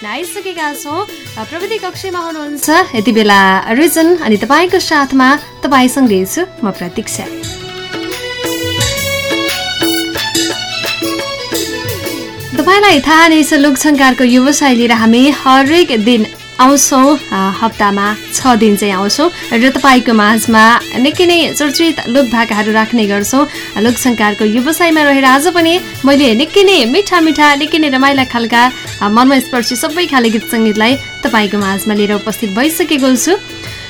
भेट्न आइसकेका छौँ प्रविधि कक्षमा हुनुहुन्छ। यति बेला रिजन अनि तपाईँको साथमा तपाईँसँगै छु म प्रतीक्षा। तपाईँलाई थाहा नै छ लोकसङ्कारको व्यवसाय लिएर हामी हरेक दिन आउँछौँ। हप्तामा छ दिन चाहिँ आउँछौँ र तपाईँको माझमा निकै नै चर्चित लोकभाकाहरू राख्ने गर्छौँ। लोकसङ्कारको व्यवसायमा रहेर आज पनि मैले निकै नै मिठा मिठा निकै नै रमाइला खालका मनमा स्पर्शी सबै खाले गीत सङ्गीतलाई तपाईँको माझमा लिएर उपस्थित भइसकेको छु।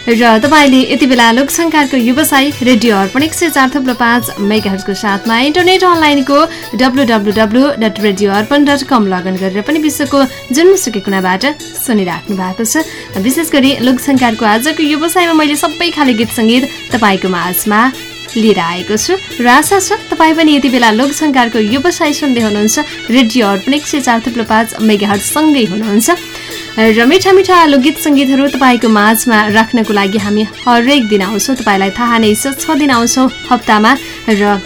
र तपाईँले यति बेला लोकसङ्कारको व्यवसाय रेडियो अर्पण एक सय चार थप्लो पाँच मेगाहरूको साथमा इन्टरनेट अनलाइनको W W W dot radio Arpan dot com login गरेर पनि विश्वको जुनसुकै कुनाबाट सुनिराख्नु भएको छ। विशेष गरी लोकसङ्कारको आजको व्यवसायमा मैले सबै खाले गीत सङ्गीत तपाईँको माझमा लिएर आएको छु र आशा छ तपाईँ पनि यति बेला लोकसङ्कारको व्यवसाय सुन्दै हुनुहुन्छ। रेडियो अर्पण एक सय चार थुप्रो पाँच मेगाहरूसँगै हुनुहुन्छ। र मिठा मिठा लोकगीत सङ्गीतहरू तपाईँको माझमा राख्नको लागि हामी हरेक दिन आउँछौँ। तपाईँलाई थाहा नै छ छ दिन आउँछौँ हप्तामा र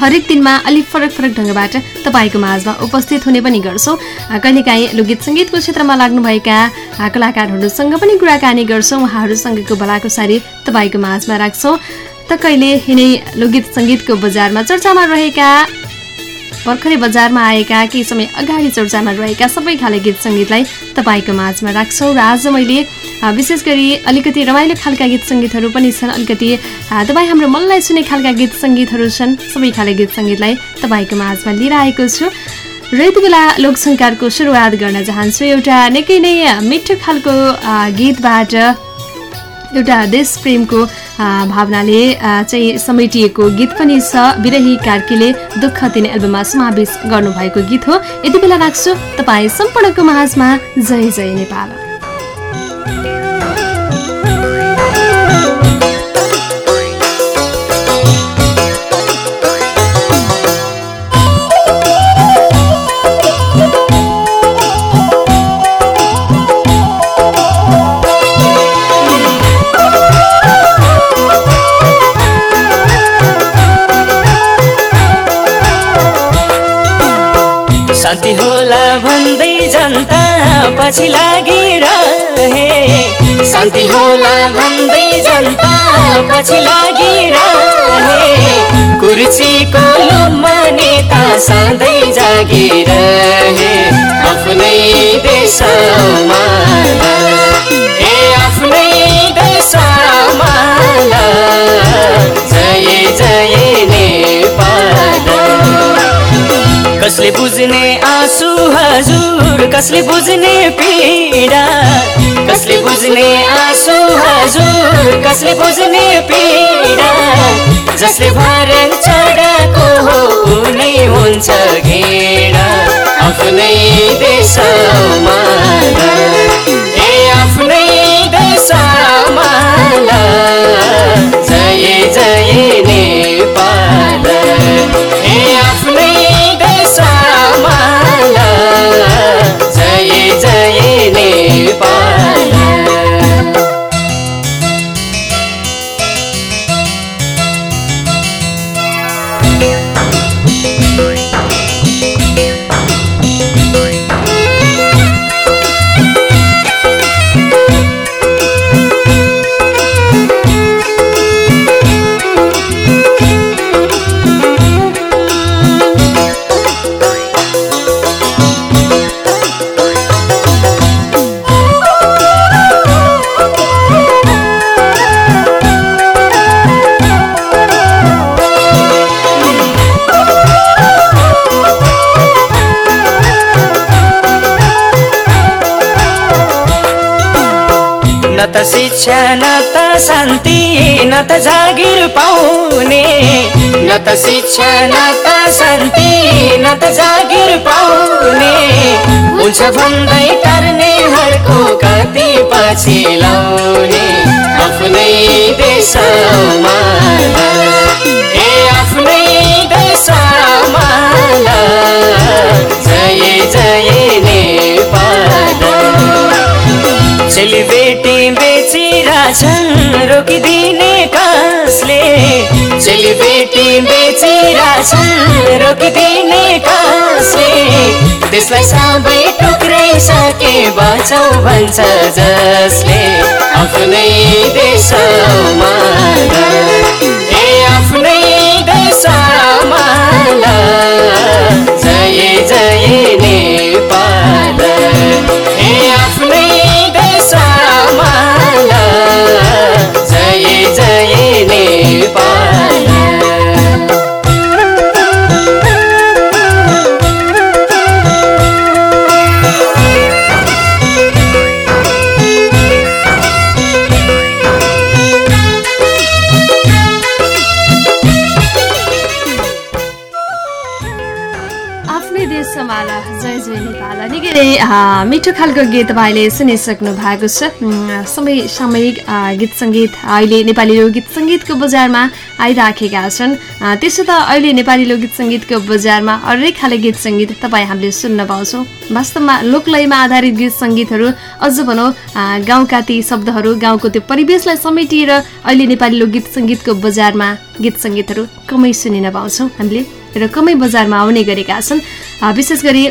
हरेक दिनमा अलिक फरक फरक ढङ्गबाट तपाईँको माझमा उपस्थित हुने पनि गर्छौँ। कहिलेकाहीँ लोकगीत सङ्गीतको क्षेत्रमा लाग्नुभएका कलाकारहरूसँग पनि कुराकानी गर्छौँ। उहाँहरूसँगको भलाकुसारी तपाईँको माझमा राख्छौँ। त कहिले यिनै लोकगीत सङ्गीतको बजारमा चर्चामा रहेका भर्खरै बजारमा आएका केही समय अगाडि चर्चामा रहेका सबै खाले गीत सङ्गीतलाई तपाईँको माझमा राख्छौँ र आज मैले विशेष गरी अलिकति रमाइलो खालका गीत सङ्गीतहरू पनि छन्। अलिकति तपाईँ हाम्रो मनलाई सुने खालका गीत सङ्गीतहरू छन्। सबै खाले गीत सङ्गीतलाई तपाईँको माझमा लिएर आएको छु। र यति बेला लोकसङ्कारको सुरुवात गर्न चाहन्छु। एउटा निकै नै मिठो खालको गीतबाट एउटा देश प्रेमको भावनाले चाहिँ समेटिएको गीत पनि छ। विरही कार्कीले दुःख तिन एल्बममा समावेश गर्नुभएको गीत हो। यति बेला राख्छु तपाईँ सम्पूर्णको माझमा जय जय नेपाल। पछि लागिरहे। शान्ति होला भन्दै जनता पछि लागिरहे। कुर्सीको लुममा नेता सधैँ जागिरहे। आफ्नै देशमा कसले बुझ्ने आँसु हजुर। कसले बुझ्ने पीडा? कसले बुझ्ने आँसु हजुर। कसले बुझ्ने पीडा? जसले भरण चढाएको हो उनै हुन्छ घेडा आफ्नै देशमा ए आफ्नै देशमा जय जय नेपाल। ए आफ्नै जय न त शिक्षा न त शान्ति न त जागिर पाउने। न त शिक्षा न त शान्ति न त जागिर पाउने। हुन्छ भन्दै टर्नेहरूको कति पछि लाउने। आफ्नै देशमा ए आफ्नै देशमा जय जय नेपाल। बेचिरहेछन् रोकिदिने कसले चेली बेटी बेचिरहेछन् रोकिदिने कसले त्यसलाई सबै टुक्राइसके बचाउ भन्छ जसले। आफ्नै देशमा ए आफ्नै देशमा जय जय नेपाल। ए आफ्नै मिठो खालको गीत तपाईँले सुनिसक्नु भएको छ। समय सामयिक गीत सङ्गीत अहिले नेपाली लोकगीत सङ्गीतको बजारमा आइराखेका छन्। त्यसो त अहिले नेपाली लोकगीत सङ्गीतको बजारमा हरेक खाले गीत सङ्गीत तपाईँ हामीले सुन्न पाउँछौँ। वास्तवमा लोकलयमा आधारित गीत सङ्गीतहरू अझ भनौँ गाउँका ती शब्दहरू गाउँको त्यो परिवेशलाई समेटिएर अहिले नेपाली लोकगीत सङ्गीतको बजारमा गीत सङ्गीतहरू कमै सुनिन पाउँछौँ हामीले र कमै बजारमा आउने गरेका छन्। विशेष गरी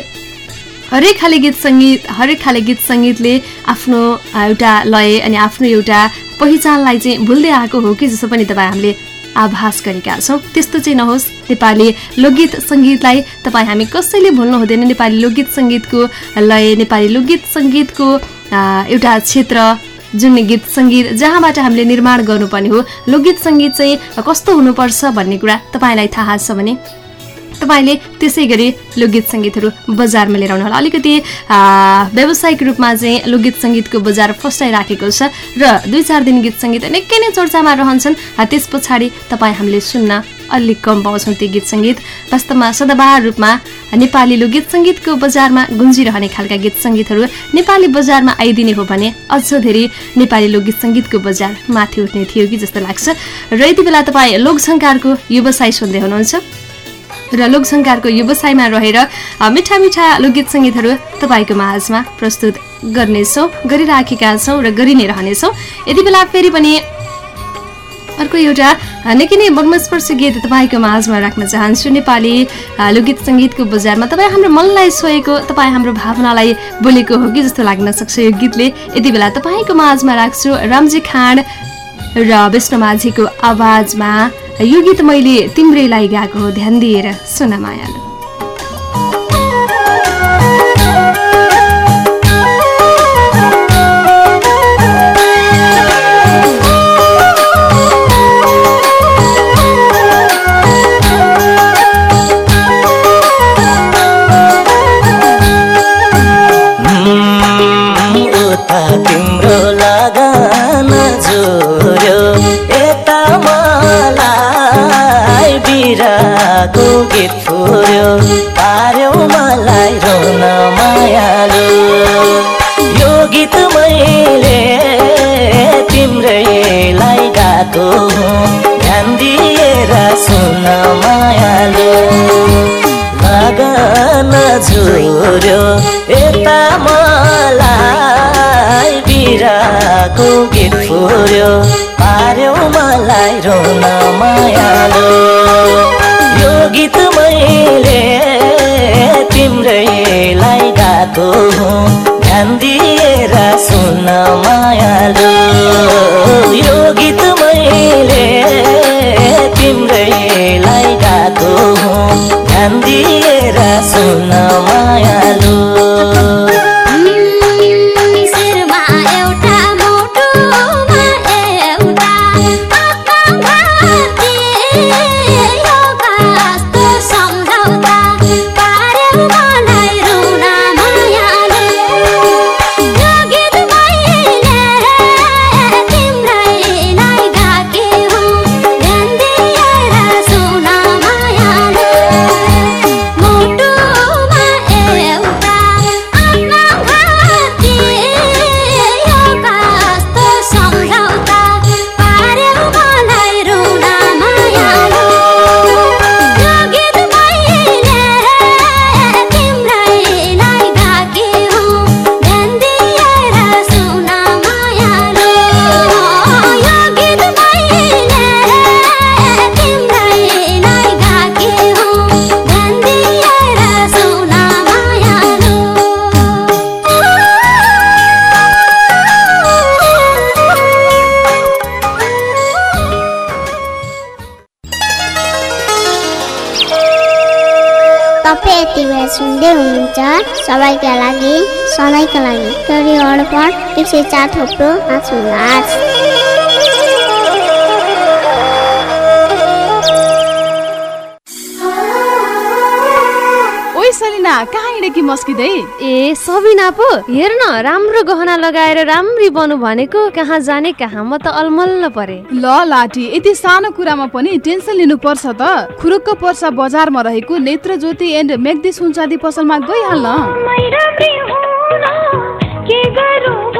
हरेक खाले गीत सङ्गीत हरेक खाले गीत सङ्गीतले आफ्नो एउटा लय अनि आफ्नो एउटा पहिचानलाई चाहिँ भुल्दै आएको हो कि जस्तो पनि तपाईँ हामीले आभास गरेका छौँ। त्यस्तो चाहिँ नहोस्। नेपाली लोकगीत सङ्गीतलाई तपाईँ हामी कसैले भुल्नु हुँदैन। नेपाली लोकगीत सङ्गीतको लय नेपाली लोकगीत सङ्गीतको एउटा क्षेत्र जुन गीत सङ्गीत जहाँबाट हामीले निर्माण गर्नुपर्ने हो लोकगीत सङ्गीत चाहिँ कस्तो हुनुपर्छ भन्ने कुरा तपाईँलाई थाहा छ भने तपाईँले त्यसै गरी लोकगीत सङ्गीतहरू बजारमा लिएर आउनु होला अलिकति व्यावसायिक रूपमा चाहिँ लोकगीत सङ्गीतको बजार फस्टाइराखेको छ र दुई चार दिन गीत सङ्गीत निकै नै चर्चामा रहन्छन्। त्यस पछाडि तपाईँ हामीले सुन्न अलिक कम पाउँछौँ ती गीत सङ्गीत। वास्तवमा सदाबहार रूपमा नेपाली लोकगीत सङ्गीतको बजारमा गुन्जिरहने खालका गीत सङ्गीतहरू नेपाली बजारमा आइदिने हो भने अझ धेरै नेपाली लोकगीत सङ्गीतको बजार माथि उठ्ने थियो कि जस्तो लाग्छ। र यति बेला तपाईँ लोकसङ्कारको व्यवसाय सुन्दै हुनुहुन्छ। र लोकसङ्कारको व्यवसायमा रहेर मिठा मिठा लोकगीत सङ्गीतहरू तपाईँको माझमा प्रस्तुत गर्नेछौँ गरिराखेका छौँ र गरि नै रहनेछौँ। यति बेला फेरि पनि अर्को एउटा निकै नै मर्मस्पर्शी गीत तपाईँको माझमा राख्न चाहन्छु। नेपाली लोकगीत सङ्गीतको बजारमा तपाईँ हाम्रो मनलाई छोएको तपाईँ हाम्रो भावनालाई बोलेको हो कि जस्तो लाग्न सक्छ यो गीतले। यति बेला तपाईँको माझमा राख्छु रामजी खाँड र विष्णु माझीको आवाजमा यो गीत मैले तिम्रैलाई गाएको हो ध्यान दिएर सुन मायालु तिम्रो लगान जोड्यो गाएको हुँ ध्यान दिएर सुन मायालु। लगन झुर्यो यता मलाई बिराको गीत फुर्यो। पार्यो मलाई रोन मायालो। यो गीत मैले तिम्रैलाई गाएको ध्यान दिएर सुन मायालो। यो गीत तिम्रैलाई गाएको सधैँका लागि टोरी एक सय चार थोप्रो पाँच सलिना कहाँ हिँडेकी मस्किँदै? ए सबिना पो हेर न राम्रो गहना लगाएर राम्री बनु भनेको कहाँ जाने कहाँ म त अलमल्ल परे। ल लाठी यति सानो कुरामा पनि टेन्सन लिनु पर्छ त। खुरुक्क पर्सा बजारमा रहेको नेत्र ज्योति एन्ड मेग्दी सुनचाँदी पसलमा गइहाल्न। अपना के घरों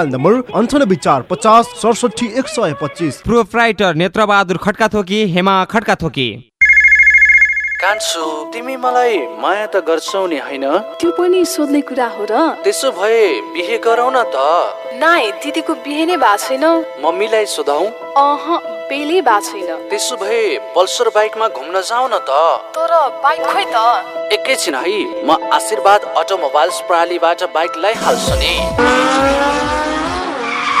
नम्बर अन्ठानब्बे चार पचास सडसठी एक सय पच्चिस प्रोप्राइटर नेत्रबहादुर खड्का थोकी हेमा खड्का थोकी कान्छु तिमी मलाई माया त गर्छौ नि होइन? त्यो पनि सोध्ने कुरा हो र। त्यसो भए बिहे गरौ न त। नाइ दिदीको बिहे नै भएको छैन। मम्मीलाई सोधौ। अह बेलै भएको छैन। त्यसो भए पल्सर बाइकमा घुम्न जाऊ न त। तर बाइक खोइ त। एकैछिन है म आशीर्वाद अटोमोबाइल्स प्रणालीबाट बाइक ल्याइहाल्छु नि वाउ यति छिटै वाउ यति छिटै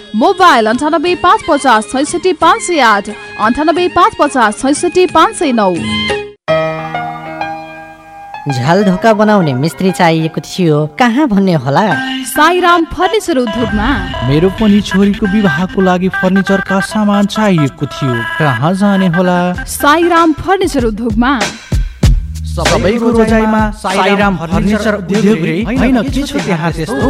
मोबाइल अन्ठानब्बे पाँच पचास छैसठी पाँच सय आठ अन्ठानब्बे पाँच पचास छैसठी पाँच सय नौ। झ्याल ढोका बनाउने मिस्त्री चाहिएको थियो कहाँ भन्ने होला? साईराम फर्निचर उद्योगमा। मेरो पनि छोरीको विवाहको लागि फर्निचरका सामान चाहिएको थियो कहाँ जाने होला? साईराम फर्निचर उद्योगमा। सबैको रोजाइमा साईराम फर्निचर उद्योग रे होइन के छ त्यहाँ त्यस्तो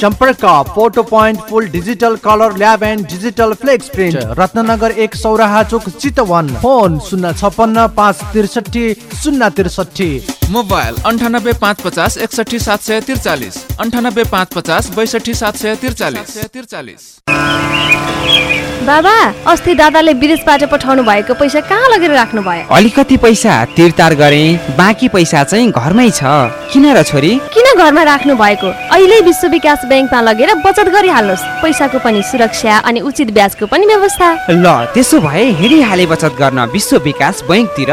सम्पर्क photo point full digital colour lab and digital flex print Ratnagar एक सौराहा चोक चितवन। फोन शून्य छपन्न पाँच त्रिसठी शून्य त्रिसठी। मोबाइल अन्ठानब्बे पाँच पचास एकसठी सात सय त्रिचालिस। अन्ठानब्बे पाँच पचास बैसठी सात सय त्रिचालिस। त्रिचालिस। बाबा अस्ति दादाले विदेशबाट पठाउनु भएको पैसा कहाँ लगेर राख्नु भयो अलिकति पैसा तिरतार गरे बाँकी पैसा चाहिँ घरमै छ। किन र छोरी? किन घरमा राख्नु भएको। अहिले विश्व विकास ब्याङ्कमा लगेर बचत गरिहाल्नुहोस्। पैसाको पनि सुरक्षा अनि उचित ब्याजको पनि व्यवस्था। ल त्यसो भए हिँडिहाले बचत गर्न विश्व विकास बैङ्कतिर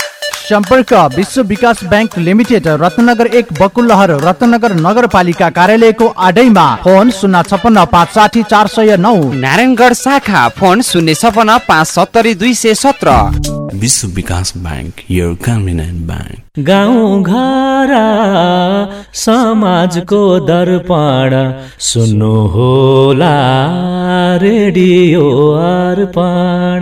सम्पर्क विश्व विकास ब्याङ्क लिमिटेड रत्नगर एक बकुलहर रत्नगर नगरपालिका कार्यालयको आडैमा फोन शून्य छपन्न पाँच साठी चार सय नौ। नारायणगढ शाखा फोन शून्य छपन्न पाँच सत्तरी दुई सय सत्र। विश्व विकास ब्याङ्क यो कन्भिनेन्ट ब्याङ्क। गाउँ घर समाजको दर्पण। सुन्नु होला रेडियो अर्पण।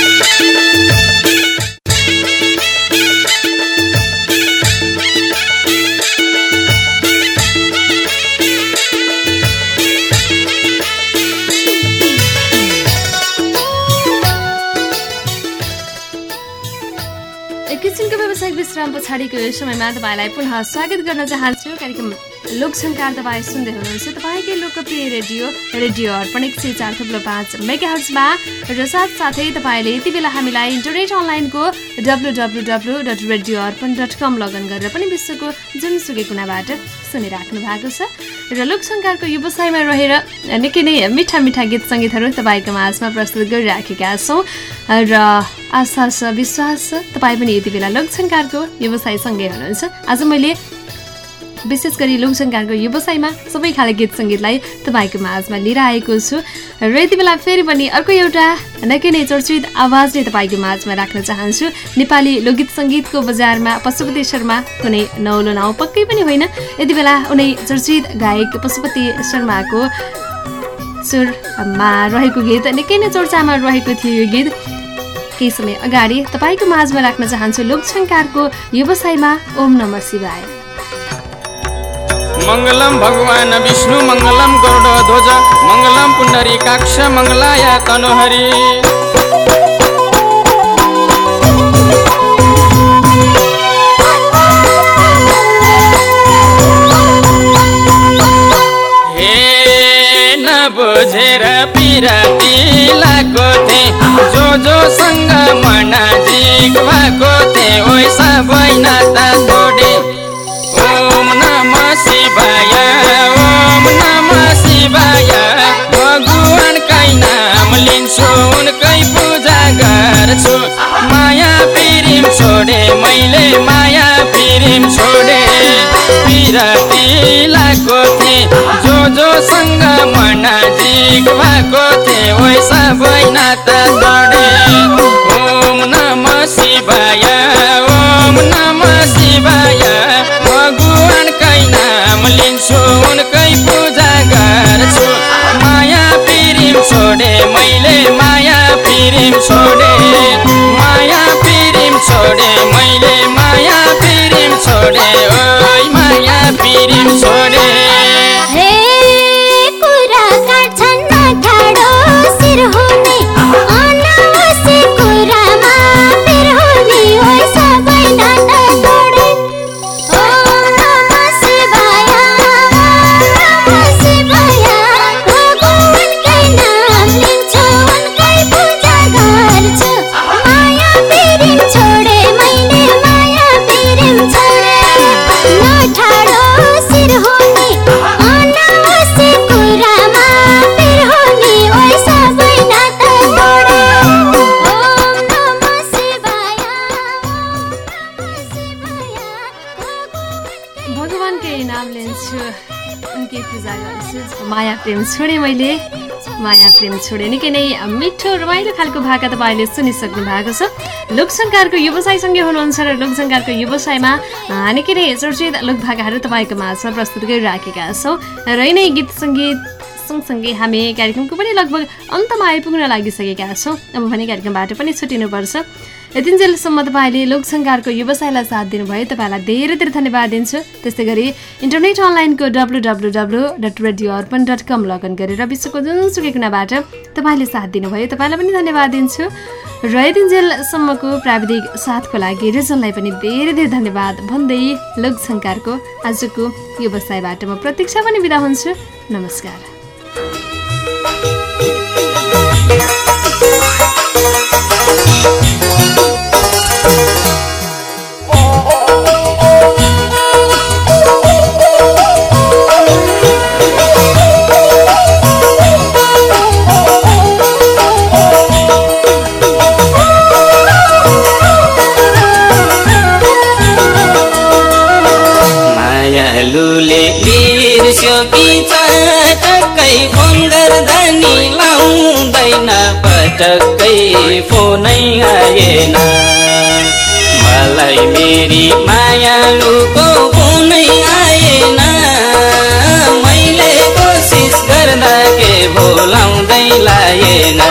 एक किसिमको व्यावसायिक विश्राम पछाडिको यो समयमा तपाईँलाई पुनः स्वागत गर्न चाहन्छु। कार्यक्रम लोकसङ्कार तपाईँ सुन्दै हुनुहुन्छ। तपाईँकै लोकप्रिय रेडियो रेडियो अर्पण एक सय चार थुप्रो पाँच मेगाहर्समा र साथसाथै तपाईँले यति बेला हामीलाई इन्टरनेट अनलाइनको W W W dot radio Arpan dot com login गरेर पनि विश्वको जुनसुकै कुनाबाट सुनिराख्नु भएको छ। र लोकसङ्कारको व्यवसायमा रहेर निकै नै मिठा मिठा गीत सङ्गीतहरू तपाईँको माझमा प्रस्तुत गरिराखेका छौँ। र आशा छ विश्वास छ तपाईँ पनि यति बेला लोकसङ्कारको व्यवसायसँगै हुनुहुन्छ। आज मैले विशेष गरी लोकसङ्कारको व्यवसायमा सबै खाले गीत सङ्गीतलाई तपाईँको माझमा लिएर आएको छु। र यति बेला फेरि पनि अर्को एउटा निकै नै चर्चित आवाज नै तपाईँको माझमा राख्न चाहन्छु। नेपाली लोकगीत सङ्गीतको बजारमा पशुपति शर्मा कुनै नौलो नाउँ पक्कै पनि होइन। यति बेला उनै चर्चित गायक पशुपति शर्माको सुरमा रहेको गीत निकै नै चर्चामा रहेको थियो यो गीत। केही समय अगाडि तपाईँको माझमा राख्न चाहन्छु लोकसङ्कारको व्यवसायमा ओम नम शिवाय। मङ्गलम भगवान् विष्णु मङ्गलम गरुड ध्वज मङ्गलम पुण्डरी काक्ष मङ्गलाय तनुहरि। हे नबुझेर पिराती लागेको थिएँ जो जोसँग मनाजिक भएको थिएँ ओइ सबै नाता छोडे ओम नम शिवाय ओम नम शिवाय। भगवानकै नाम लिन्छु उनकै पूजा गर्छु माया पिरिम छोडे मैले माया पिरिम छोडे। लागेको थिएँ जो जोसँग मनाजिक भएको थिएँ ओइ सबै नाता जोडे। ओम नम शिवाय ओम नम शिवाय। लिन्छु उनकै पूजा गर्छु। माया पिरिम छोडे मैले माया पिरिम छोडे। माया पिरिम छोडे मैले माया पिरिम छोडे। ओइ माया पिरिम छोडे। प्रेम छोडे निकै नै मिठो रमाइलो खालको भाका तपाईँले सुनिसक्नु भएको छ। लोकसङ्कारको व्यवसायसँगै हुनुहुन्छ र लोकसङ्कारको व्यवसायमा निकै नै चर्चित लोकभाकाहरू तपाईँको माझमा प्रस्तुत गरिराखेका छौँ। र यिनै गीत सङ्गीत सँगसँगै हामी कार्यक्रमको पनि लगभग अन्तमा आइपुग्न लागिसकेका छौँ। अब भने कार्यक्रमबाट पनि छुट्टिनुपर्छ यतिन्जेलसम्म तपाईँले लोकसङ्कारको व्यवसायलाई साथ दिनुभयो। तपाईँलाई धेरै धेरै धन्यवाद दिन्छु। त्यस्तै गरी इन्टरनेट अनलाइनको W W W dot radio Arpan dot com login गरेर विश्वको जुनसुकै कुनाबाट तपाईँले साथ दिनुभयो। तपाईँलाई पनि धन्यवाद दिन्छु। र यतिन्जेलसम्मको प्राविधिक साथको लागि रिजनलाई पनि धेरै धेरै धन्यवाद भन्दै लोकसङ्कारको आजको व्यवसायबाट म प्रतीक्षा पनि बिदा हुन्छु। नमस्कार। मायालुले बिर्स्यो कि पटक्कै बन्दर धनी लाउँदैन पटक्कै फोनै आएन। मलाई मेरी मायालुको फोनै आएन। मैले कोसिस गर्दा के बोलाउँदै लाएन।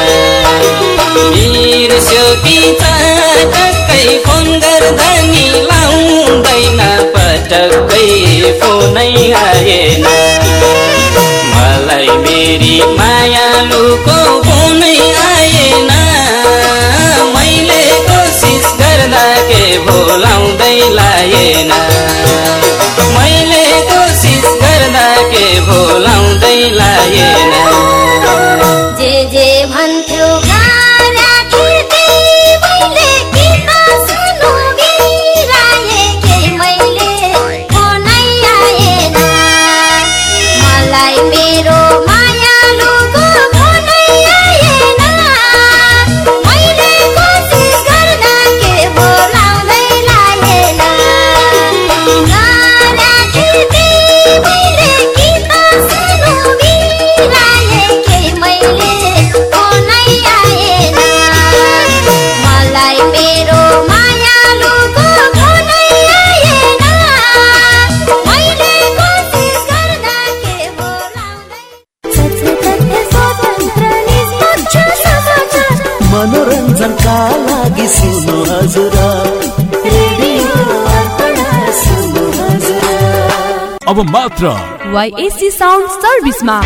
बिर्स्यो कि चाटक्कै बन्दर धनी लाउँदैन पटक्कै फोनै आएन। मलाई मेरी मायालुको फोनै आएन मैले कोसिस गर्दा के भोलाउँदै लाएन मैले कोसिस गर्दा के भोलाउँदै लाएन मात्र। वाइएससी साउन्ड सर्भिसमा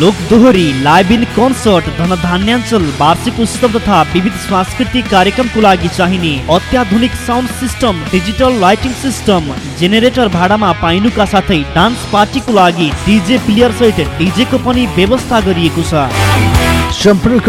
लोक दोहोरी लाइभ इन कन्सर्ट धनधान्याञ्चल वार्षिक उत्सव तथा विविध सांस्कृतिक कार्यक्रमको लागि चाहिने अत्याधुनिक sound system digital lighting system generator भाडामा पाइनुका साथै डान्स पार्टीको लागि डिजे प्लेयर सहित डिजेको पनि व्यवस्था गरिएको छ। सम्पर्क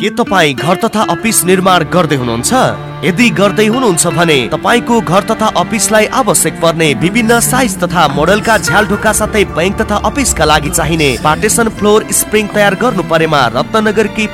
के तपाईँ घर तथा अफिस निर्माण गर्दै हुनुहुन्छ? यदि गर्दै हुनुहुन्छ भने तपाईँको घर तथा अफिसलाई आवश्यक पर्ने विभिन्न साइज तथा मोडलका झ्याल ढोका साथै बैंक तथा अफिसका लागि चाहिने पार्टेसन फ्लोर स्प्रिङ तयार गर्नु परेमा रत्नगरकी